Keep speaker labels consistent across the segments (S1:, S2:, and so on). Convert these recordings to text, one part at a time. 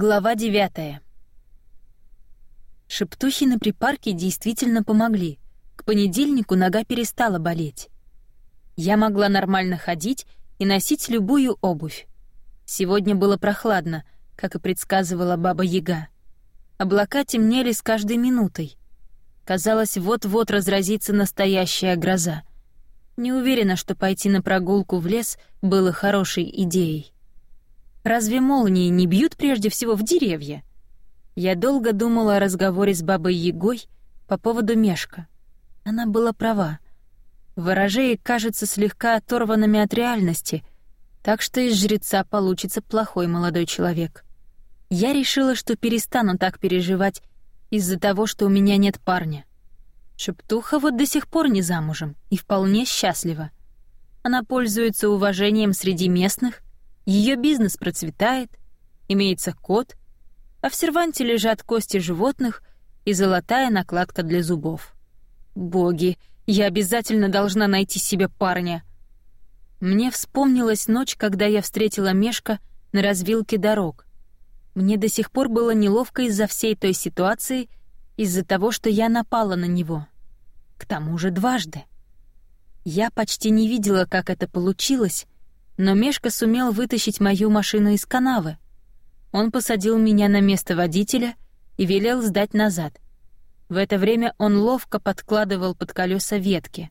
S1: Глава девятая. Шептухи на припарке действительно помогли. К понедельнику нога перестала болеть. Я могла нормально ходить и носить любую обувь. Сегодня было прохладно, как и предсказывала баба Яга. Облака темнели с каждой минутой. Казалось, вот-вот разразится настоящая гроза. Не уверена, что пойти на прогулку в лес было хорошей идеей. Разве молнии не бьют прежде всего в деревья? Я долго думала о разговоре с бабой Егой по поводу Мешка. Она была права. Ворожеи кажутся слегка оторванными от реальности, так что из жреца получится плохой молодой человек. Я решила, что перестану так переживать из-за того, что у меня нет парня. Шептуха вот до сих пор не замужем и вполне счастлива. Она пользуется уважением среди местных, ее бизнес процветает, имеется кот, а в серванте лежат кости животных и золотая накладка для зубов. Боги, я обязательно должна найти себе парня. Мне вспомнилась ночь, когда я встретила Мешка на развилке дорог. Мне до сих пор было неловко из-за всей той ситуации, из-за того, что я напала на него. К тому же дважды. Я почти не видела, как это получилось, но Мешка сумел вытащить мою машину из канавы. Он посадил меня на место водителя и велел сдать назад. В это время он ловко подкладывал под колеса ветки.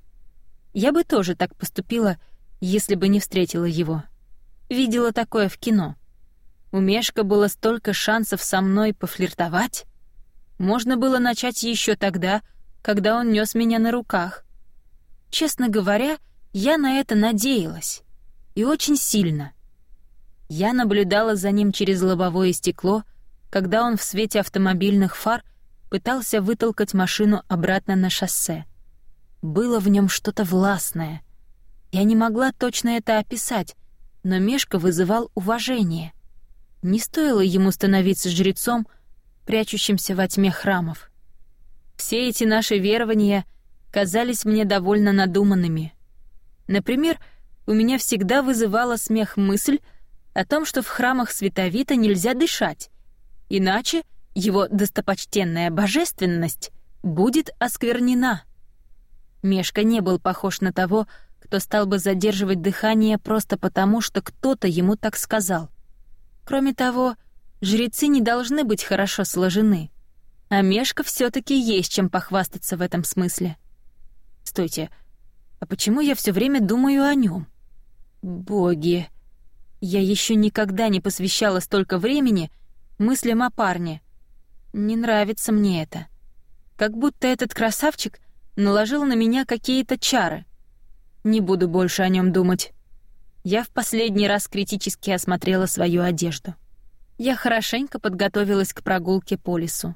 S1: Я бы тоже так поступила, если бы не встретила его. Видела такое в кино. У Мешка было столько шансов со мной пофлиртовать. Можно было начать еще тогда, когда он нес меня на руках. Честно говоря, я на это надеялась и очень сильно. Я наблюдала за ним через лобовое стекло, когда он в свете автомобильных фар пытался вытолкать машину обратно на шоссе. Было в нем что-то властное. Я не могла точно это описать, но Мешка вызывал уважение. Не стоило ему становиться жрецом, прячущимся во тьме храмов. Все эти наши верования казались мне довольно надуманными. Например, у меня всегда вызывала смех мысль о том, что в храмах Световита нельзя дышать, иначе его достопочтенная божественность будет осквернена. Мешка не был похож на того, кто стал бы задерживать дыхание просто потому, что кто-то ему так сказал. Кроме того, жрецы не должны быть хорошо сложены, а Мешка все таки есть чем похвастаться в этом смысле. Стойте, а почему я все время думаю о нем? Боги. Я еще никогда не посвящала столько времени мыслям о парне. Не нравится мне это. Как будто этот красавчик наложил на меня какие-то чары. Не буду больше о нем думать. Я в последний раз критически осмотрела свою одежду. Я хорошенько подготовилась к прогулке по лесу.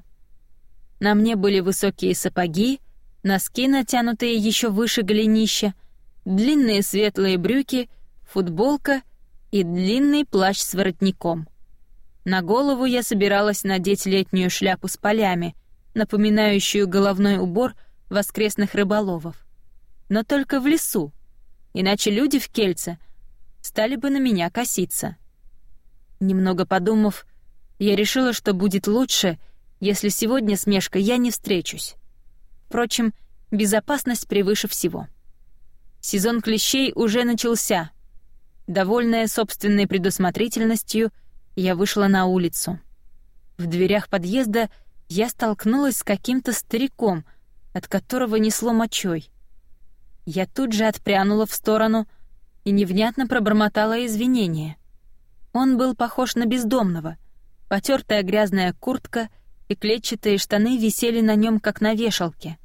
S1: На мне были высокие сапоги, носки, натянутые еще выше голенища, длинные светлые брюки — футболка и длинный плащ с воротником. На голову я собиралась надеть летнюю шляпу с полями, напоминающую головной убор воскресных рыболовов. Но только в лесу, иначе люди в Кельце стали бы на меня коситься. Немного подумав, я решила, что будет лучше, если сегодня с Мешкой я не встречусь. Впрочем, безопасность превыше всего. Сезон клещей уже начался — Довольная собственной предусмотрительностью, я вышла на улицу. В дверях подъезда я столкнулась с каким-то стариком, от которого несло мочой. Я тут же отпрянула в сторону и невнятно пробормотала извинения. Он был похож на бездомного. Потертая грязная куртка и клетчатые штаны висели на нем как на вешалке.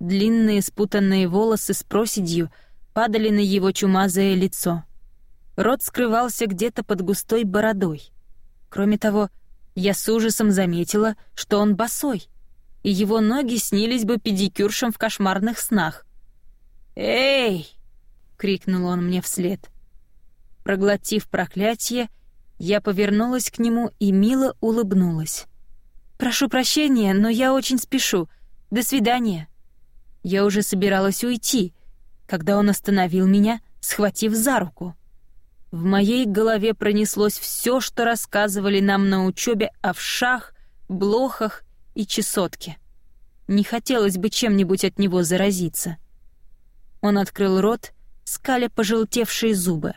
S1: Длинные спутанные волосы с проседью падали на его чумазое лицо. Рот скрывался где-то под густой бородой. Кроме того, я с ужасом заметила, что он босой, и его ноги снились бы педикюршем в кошмарных снах. «Эй!» — крикнул он мне вслед. Проглотив проклятие, я повернулась к нему и мило улыбнулась. «Прошу прощения, но я очень спешу. До свидания». Я уже собиралась уйти, когда он остановил меня, схватив за руку. В моей голове пронеслось все, что рассказывали нам на учебе о вшах, блохах и чесотке. Не хотелось бы чем-нибудь от него заразиться. Он открыл рот, скаля пожелтевшие зубы.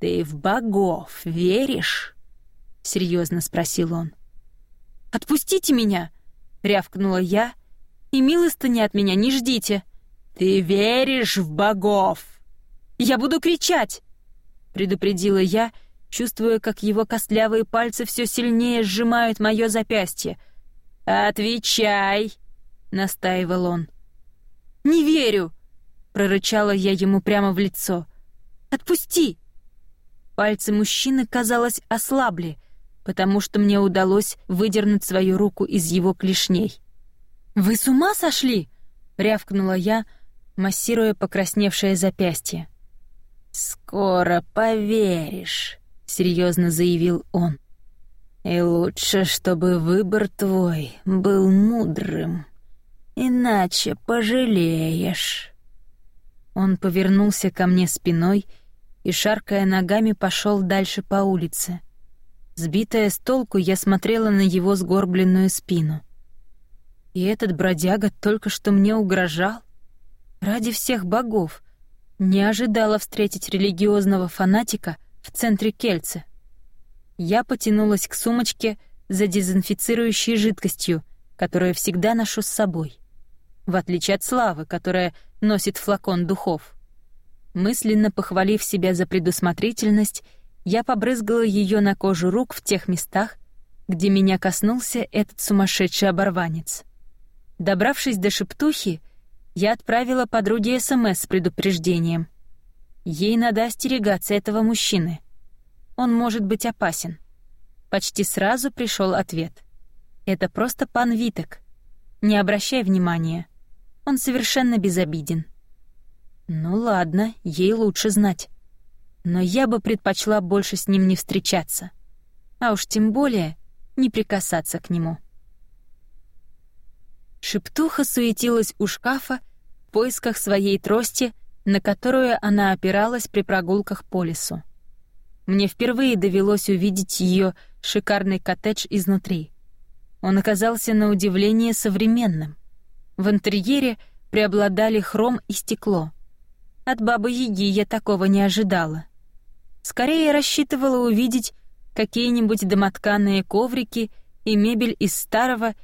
S1: «Ты в богов веришь?» — серьезно спросил он. «Отпустите меня!» — рявкнула я. «И милостыни от меня не ждите!» «Ты веришь в богов?» «Я буду кричать!» Предупредила я, чувствуя, как его костлявые пальцы все сильнее сжимают мое запястье. «Отвечай!» — настаивал он. «Не верю!» — прорычала я ему прямо в лицо. «Отпусти!» Пальцы мужчины, казалось, ослабли, потому что мне удалось выдернуть свою руку из его клешней. «Вы с ума сошли?» — рявкнула я, массируя покрасневшее запястье. «Скоро поверишь», — серьезно заявил он. «И лучше, чтобы выбор твой был мудрым, иначе пожалеешь». Он повернулся ко мне спиной и, шаркая ногами, пошел дальше по улице. Сбитая с толку, я смотрела на его сгорбленную спину. И этот бродяга только что мне угрожал? Ради всех богов — не ожидала встретить религиозного фанатика в центре Кельце. Я потянулась к сумочке за дезинфицирующей жидкостью, которую всегда ношу с собой. В отличие от Славы, которая носит флакон духов. Мысленно похвалив себя за предусмотрительность, я побрызгала ее на кожу рук в тех местах, где меня коснулся этот сумасшедший оборванец. Добравшись до шептухи, я отправила подруге СМС с предупреждением. Ей надо остерегаться этого мужчины. Он может быть опасен. Почти сразу пришел ответ. Это просто пан Виток. Не обращай внимания. Он совершенно безобиден. Ну ладно, ей лучше знать. Но я бы предпочла больше с ним не встречаться. А уж тем более не прикасаться к нему. Шептуха суетилась у шкафа в поисках своей трости, на которую она опиралась при прогулках по лесу. Мне впервые довелось увидеть ее шикарный коттедж изнутри. Он оказался на удивление современным. В интерьере преобладали хром и стекло. От бабы-яги я такого не ожидала. Скорее рассчитывала увидеть какие-нибудь домотканные коврики и мебель из старого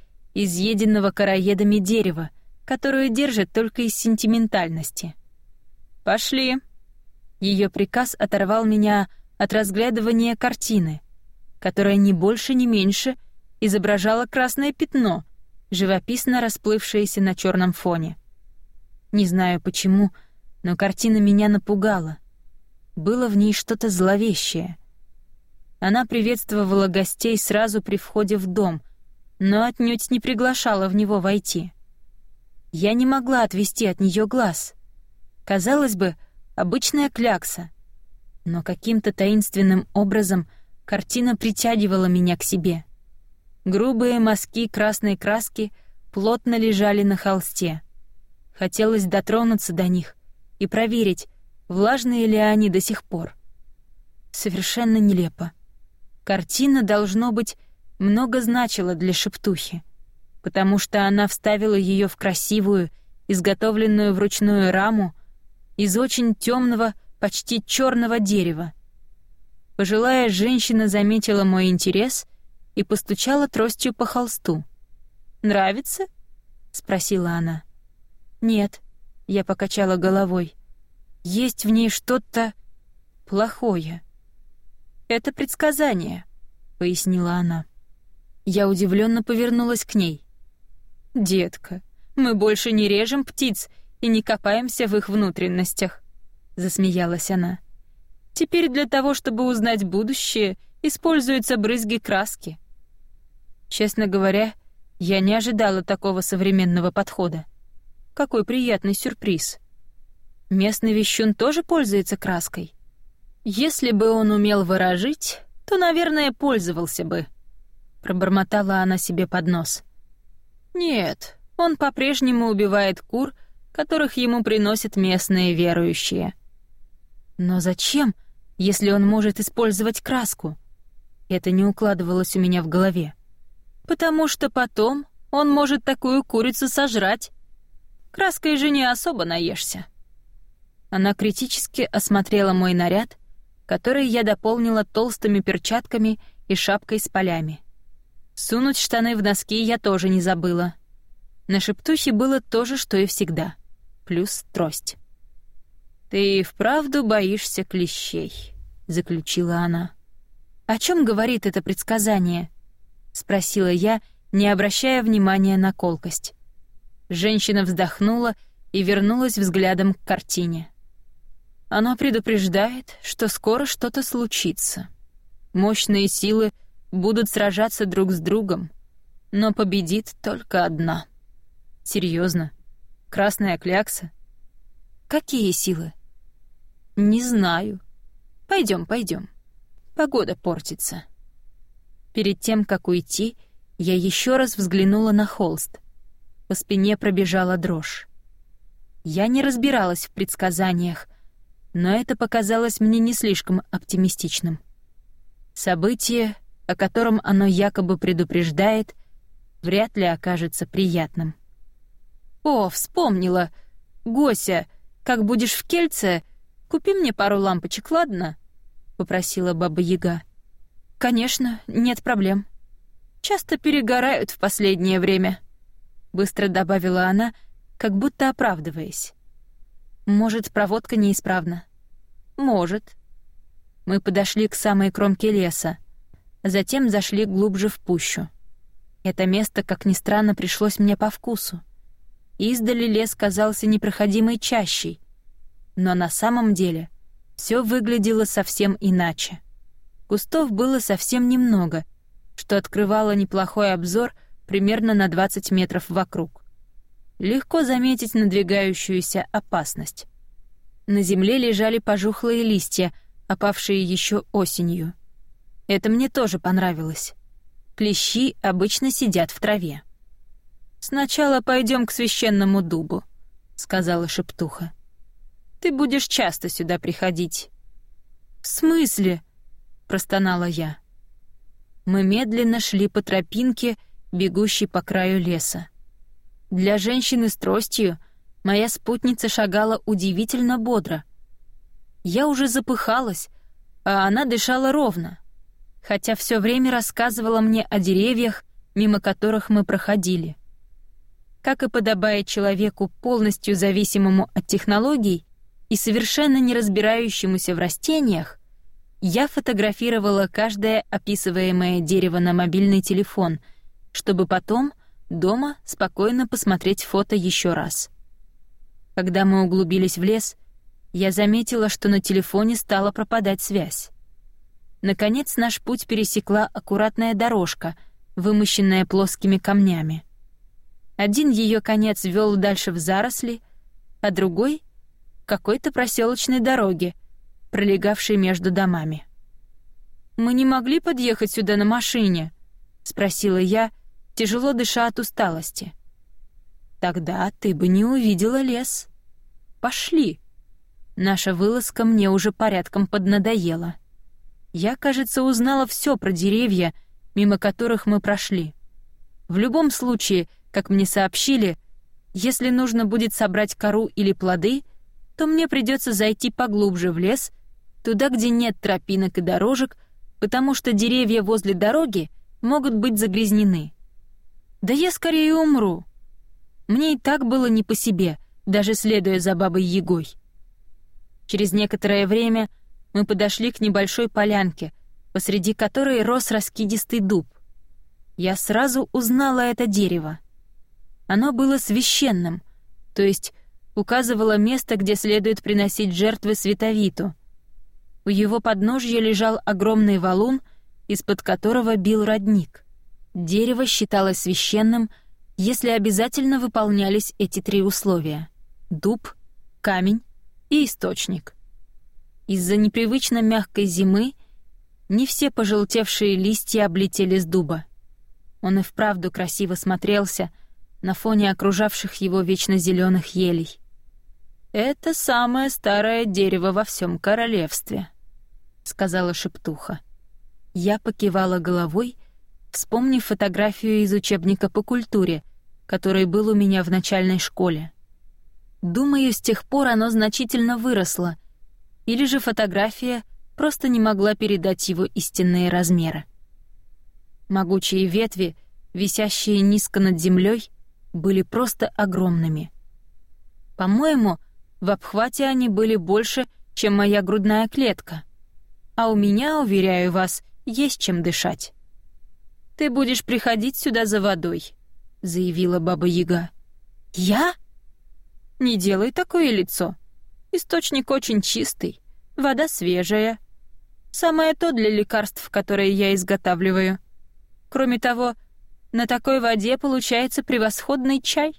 S1: изъеденного короедами дерева, которую держат только из сентиментальности. «Пошли!» Ее приказ оторвал меня от разглядывания картины, которая ни больше, ни меньше изображала красное пятно, живописно расплывшееся на черном фоне. Не знаю почему, но картина меня напугала. Было в ней что-то зловещее. Она приветствовала гостей сразу при входе в дом, но отнюдь не приглашала в него войти. Я не могла отвести от нее глаз. Казалось бы, обычная клякса. Но каким-то таинственным образом картина притягивала меня к себе. Грубые мазки красной краски плотно лежали на холсте. Хотелось дотронуться до них и проверить, влажные ли они до сих пор. Совершенно нелепо. Картина, должно быть, много значила для шептухи, потому что она вставила ее в красивую, изготовленную вручную раму из очень темного, почти черного дерева. Пожилая женщина заметила мой интерес и постучала тростью по холсту. «Нравится?» — спросила она. «Нет», — я покачала головой. «Есть в ней что-то плохое». «Это предсказание», — пояснила она. Я удивленно повернулась к ней. «Детка, мы больше не режем птиц и не копаемся в их внутренностях», — засмеялась она. «Теперь для того, чтобы узнать будущее, используются брызги краски». Честно говоря, я не ожидала такого современного подхода. Какой приятный сюрприз. Местный вещун тоже пользуется краской. Если бы он умел выражить, то, наверное, пользовался бы —— пробормотала она себе под нос. «Нет, он по-прежнему убивает кур, которых ему приносят местные верующие». «Но зачем если он может использовать краску? Это не укладывалось у меня в голове. Потому что потом он может такую курицу сожрать. Краской же не особо наешься. Она критически осмотрела мой наряд, который я дополнила толстыми перчатками и шапкой с полями. Сунуть штаны в носки я тоже не забыла. На шептухе было то же, что и всегда. Плюс трость. «Ты вправду боишься клещей», — заключила она. «О чем говорит это предсказание?» — спросила я, не обращая внимания на колкость. Женщина вздохнула и вернулась взглядом к картине. Оно предупреждает, что скоро что-то случится. Мощные силы будут сражаться друг с другом, но победит только одна. Серьезно? Красная клякса? Какие силы? Не знаю. Пойдем, пойдем. Погода портится. Перед тем, как уйти, я еще раз взглянула на холст. По спине пробежала дрожь. Я не разбиралась в предсказаниях, но это показалось мне не слишком оптимистичным. Событие, о котором оно якобы предупреждает, вряд ли окажется приятным. «О, вспомнила! Гося, как будешь в Кельце, купи мне пару лампочек, ладно?» — попросила Баба Яга. «Конечно, нет проблем. Часто перегорают в последнее время», — быстро добавила она, как будто оправдываясь. Может, проводка неисправна? Может. Мы подошли к самой кромке леса, затем зашли глубже в пущу. Это место, как ни странно, пришлось мне по вкусу. Издали лес казался непроходимой чащей, но на самом деле все выглядело совсем иначе. Кустов было совсем немного, что открывало неплохой обзор примерно на 20 метров вокруг легко заметить надвигающуюся опасность. На земле лежали пожухлые листья, опавшие еще осенью. Это мне тоже понравилось. Клещи обычно сидят в траве. «Сначала пойдем к священному дубу», — сказала шептуха. «Ты будешь часто сюда приходить». «В смысле?» — простонала я. Мы медленно шли по тропинке, бегущей по краю леса. Для женщины с тростью моя спутница шагала удивительно бодро. Я уже запыхалась, а она дышала ровно, хотя все время рассказывала мне о деревьях, мимо которых мы проходили. Как и подобает человеку, полностью зависимому от технологий и совершенно не разбирающемуся в растениях, я фотографировала каждое описываемое дерево на мобильный телефон, чтобы потом дома спокойно посмотреть фото еще раз. Когда мы углубились в лес, я заметила, что на телефоне стала пропадать связь. Наконец наш путь пересекла аккуратная дорожка, вымощенная плоскими камнями. Один ее конец вел дальше в заросли, а другой — какой-то проселочной дороге, пролегавшей между домами. «Мы не могли подъехать сюда на машине?» — спросила я, тяжело дыша от усталости. «Тогда ты бы не увидела лес. Пошли!» Наша вылазка мне уже порядком поднадоела. Я, кажется, узнала все про деревья, мимо которых мы прошли. В любом случае, как мне сообщили, если нужно будет собрать кору или плоды, то мне придется зайти поглубже в лес, туда, где нет тропинок и дорожек, потому что деревья возле дороги могут быть загрязнены. Да я скорее умру. Мне и так было не по себе, даже следуя за бабой Егой. Через некоторое время мы подошли к небольшой полянке, посреди которой рос раскидистый дуб. Я сразу узнала это дерево. Оно было священным, то есть указывало место, где следует приносить жертвы световиту. У его подножья лежал огромный валун, из-под которого бил родник — Дерево считалось священным, если обязательно выполнялись эти три условия — дуб, камень и источник. Из-за непривычно мягкой зимы не все пожелтевшие листья облетели с дуба. Он и вправду красиво смотрелся на фоне окружавших его вечно зеленых елей. Это самое старое дерево во всем королевстве. — сказала шептуха. Я покивала головой, вспомнив фотографию из учебника по культуре, который был у меня в начальной школе. Думаю, с тех пор оно значительно выросло, или же фотография просто не могла передать его истинные размеры. Могучие ветви, висящие низко над землей, были просто огромными. По-моему, в обхвате они были больше, чем моя грудная клетка. А у меня, уверяю вас, есть чем дышать. «Ты будешь приходить сюда за водой», — заявила Баба Яга. «Я?» «Не делай такое лицо. Источник очень чистый, вода свежая. Самое то для лекарств, которые я изготавливаю. Кроме того, на такой воде получается превосходный чай.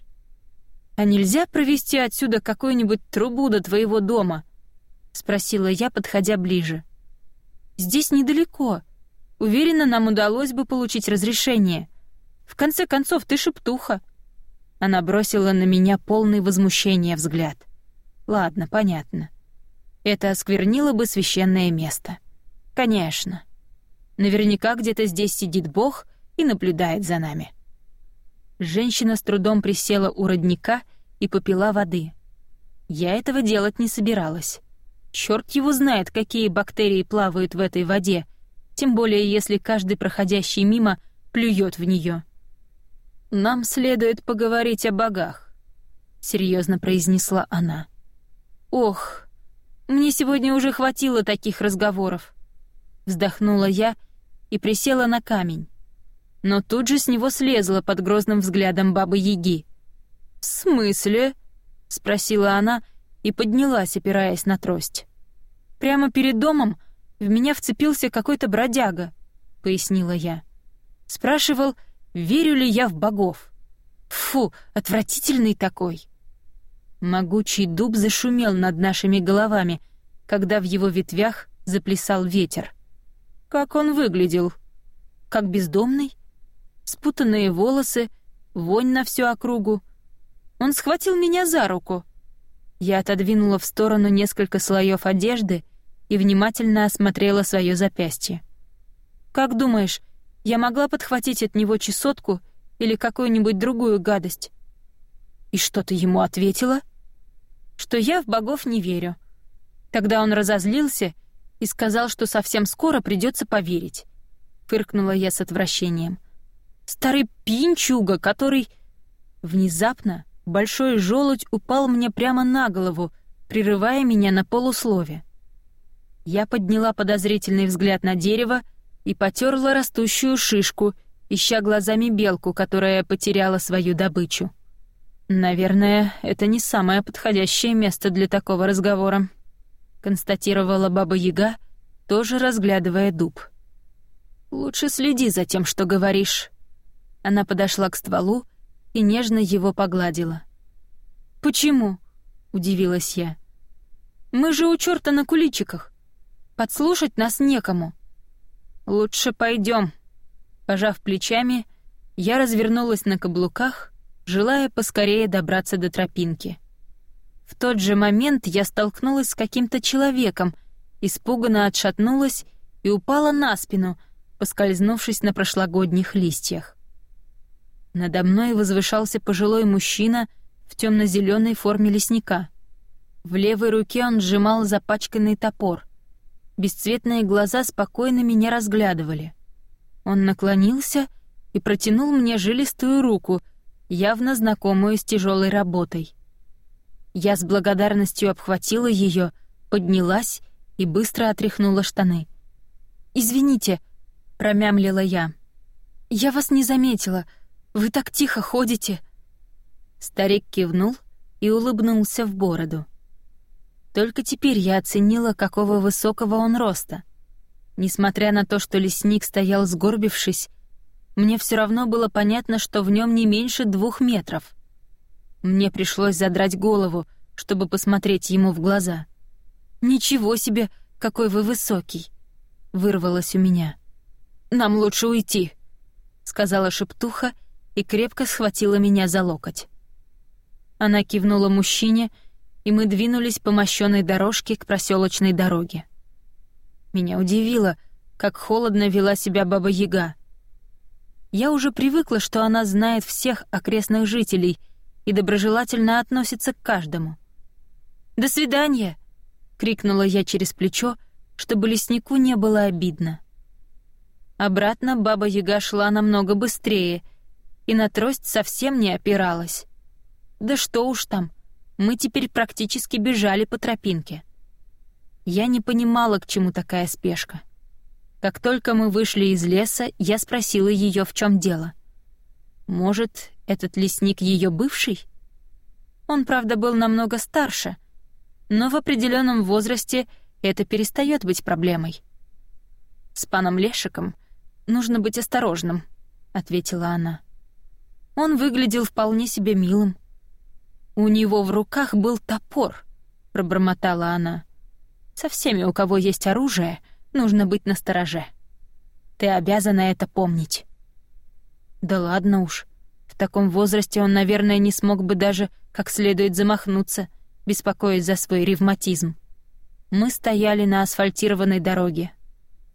S1: А нельзя провести отсюда какую-нибудь трубу до твоего дома?» — спросила я, подходя ближе. «Здесь недалеко. Уверена, нам удалось бы получить разрешение. В конце концов, ты шептуха». Она бросила на меня полный возмущения взгляд. «Ладно, понятно. Это осквернило бы священное место. Конечно. Наверняка где-то здесь сидит Бог и наблюдает за нами». Женщина с трудом присела у родника и попила воды. Я этого делать не собиралась. Черт его знает, какие бактерии плавают в этой воде, тем более если каждый проходящий мимо плюет в нее. «Нам следует поговорить о богах», — серьезно произнесла она. «Ох, мне сегодня уже хватило таких разговоров», — вздохнула я и присела на камень но тут же с него слезла под грозным взглядом бабы-яги. «В смысле?» — спросила она и поднялась, опираясь на трость. «Прямо перед домом в меня вцепился какой-то бродяга», — пояснила я. Спрашивал, верю ли я в богов. Фу, отвратительный такой. Могучий дуб зашумел над нашими головами, когда в его ветвях заплясал ветер. Как он выглядел? Как бездомный? спутанные волосы, вонь на всю округу. Он схватил меня за руку. Я отодвинула в сторону несколько слоев одежды и внимательно осмотрела свое запястье. «Как думаешь, я могла подхватить от него чесотку или какую-нибудь другую гадость?» «И что ты ему ответила?» «Что я в богов не верю». Тогда он разозлился и сказал, что совсем скоро придется поверить. Фыркнула я с отвращением. — Старый пинчуга, который... Внезапно большой желудь упал мне прямо на голову, прерывая меня на полуслове. Я подняла подозрительный взгляд на дерево и потерла растущую шишку, ища глазами белку, которая потеряла свою добычу. «Наверное, это не самое подходящее место для такого разговора», — констатировала Баба-Яга, тоже разглядывая дуб. «Лучше следи за тем, что говоришь», она подошла к стволу и нежно его погладила. «Почему?» — удивилась я. «Мы же у чёрта на куличиках. Подслушать нас некому». «Лучше пойдем. Пожав плечами, я развернулась на каблуках, желая поскорее добраться до тропинки. В тот же момент я столкнулась с каким-то человеком, испуганно отшатнулась и упала на спину, поскользнувшись на прошлогодних листьях. Надо мной возвышался пожилой мужчина в темно-зеленой форме лесника. В левой руке он сжимал запачканный топор. Бесцветные глаза спокойно меня разглядывали. Он наклонился и протянул мне жилистую руку, явно знакомую с тяжелой работой. Я с благодарностью обхватила ее, поднялась и быстро отряхнула штаны. «Извините», — промямлила я. «Я вас не заметила», — вы так тихо ходите!» Старик кивнул и улыбнулся в бороду. Только теперь я оценила, какого высокого он роста. Несмотря на то, что лесник стоял сгорбившись, мне все равно было понятно, что в нем не меньше двух метров. Мне пришлось задрать голову, чтобы посмотреть ему в глаза. «Ничего себе, какой вы высокий!» — вырвалось у меня. «Нам лучше уйти», — сказала шептуха и крепко схватила меня за локоть. Она кивнула мужчине, и мы двинулись по мощенной дорожке к проселочной дороге. Меня удивило, как холодно вела себя Баба-Яга. Я уже привыкла, что она знает всех окрестных жителей и доброжелательно относится к каждому. «До свидания!» — крикнула я через плечо, чтобы леснику не было обидно. Обратно Баба-Яга шла намного быстрее и на трость совсем не опиралась. Да что уж там, мы теперь практически бежали по тропинке. Я не понимала, к чему такая спешка. Как только мы вышли из леса, я спросила ее, в чем дело. Может, этот лесник ее бывший? Он, правда, был намного старше, но в определенном возрасте это перестает быть проблемой. «С паном Лешиком нужно быть осторожным», — ответила она. Он выглядел вполне себе милым. «У него в руках был топор», — пробормотала она. «Со всеми, у кого есть оружие, нужно быть настороже. Ты обязана это помнить». «Да ладно уж. В таком возрасте он, наверное, не смог бы даже как следует замахнуться, беспокоясь за свой ревматизм. Мы стояли на асфальтированной дороге.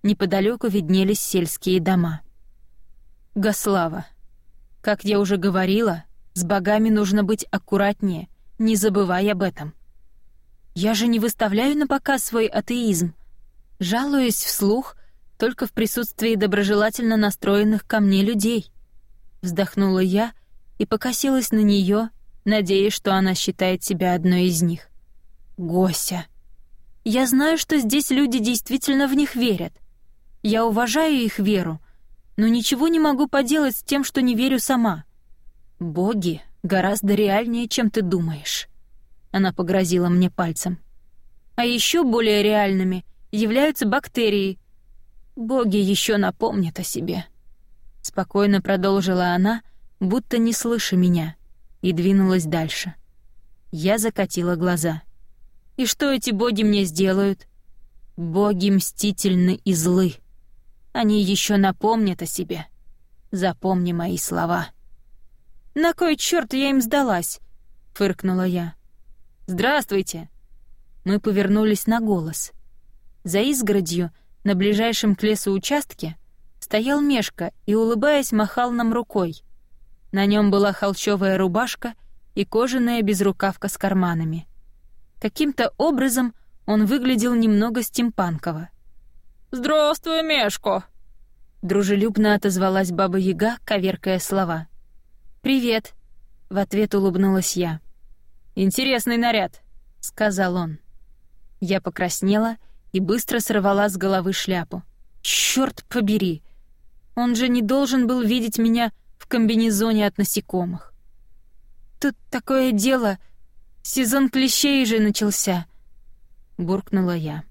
S1: Неподалеку виднелись сельские дома. Гослава. Как я уже говорила, с богами нужно быть аккуратнее, не забывай об этом. Я же не выставляю на показ свой атеизм. Жалуюсь вслух только в присутствии доброжелательно настроенных ко мне людей. Вздохнула я и покосилась на нее, надеясь, что она считает себя одной из них. Гося. Я знаю, что здесь люди действительно в них верят. Я уважаю их веру, но ничего не могу поделать с тем, что не верю сама. «Боги гораздо реальнее, чем ты думаешь», — она погрозила мне пальцем. «А еще более реальными являются бактерии. Боги еще напомнят о себе». Спокойно продолжила она, будто не слыша меня, и двинулась дальше. Я закатила глаза. «И что эти боги мне сделают?» «Боги мстительны и злы. Они еще напомнят о себе. Запомни мои слова». «На кой черт я им сдалась?» — фыркнула я. «Здравствуйте!» Мы повернулись на голос. За изгородью, на ближайшем к лесу участке, стоял Мешка и, улыбаясь, махал нам рукой. На нем была холщовая рубашка и кожаная безрукавка с карманами. Каким-то образом он выглядел немного стимпанково. «Здравствуй, Мешко!» Дружелюбно отозвалась Баба Яга, коверкая слова. «Привет», — в ответ улыбнулась я. «Интересный наряд», — сказал он. Я покраснела и быстро сорвала с головы шляпу. «Чёрт побери! Он же не должен был видеть меня в комбинезоне от насекомых. Тут такое дело, сезон клещей же начался», — буркнула я.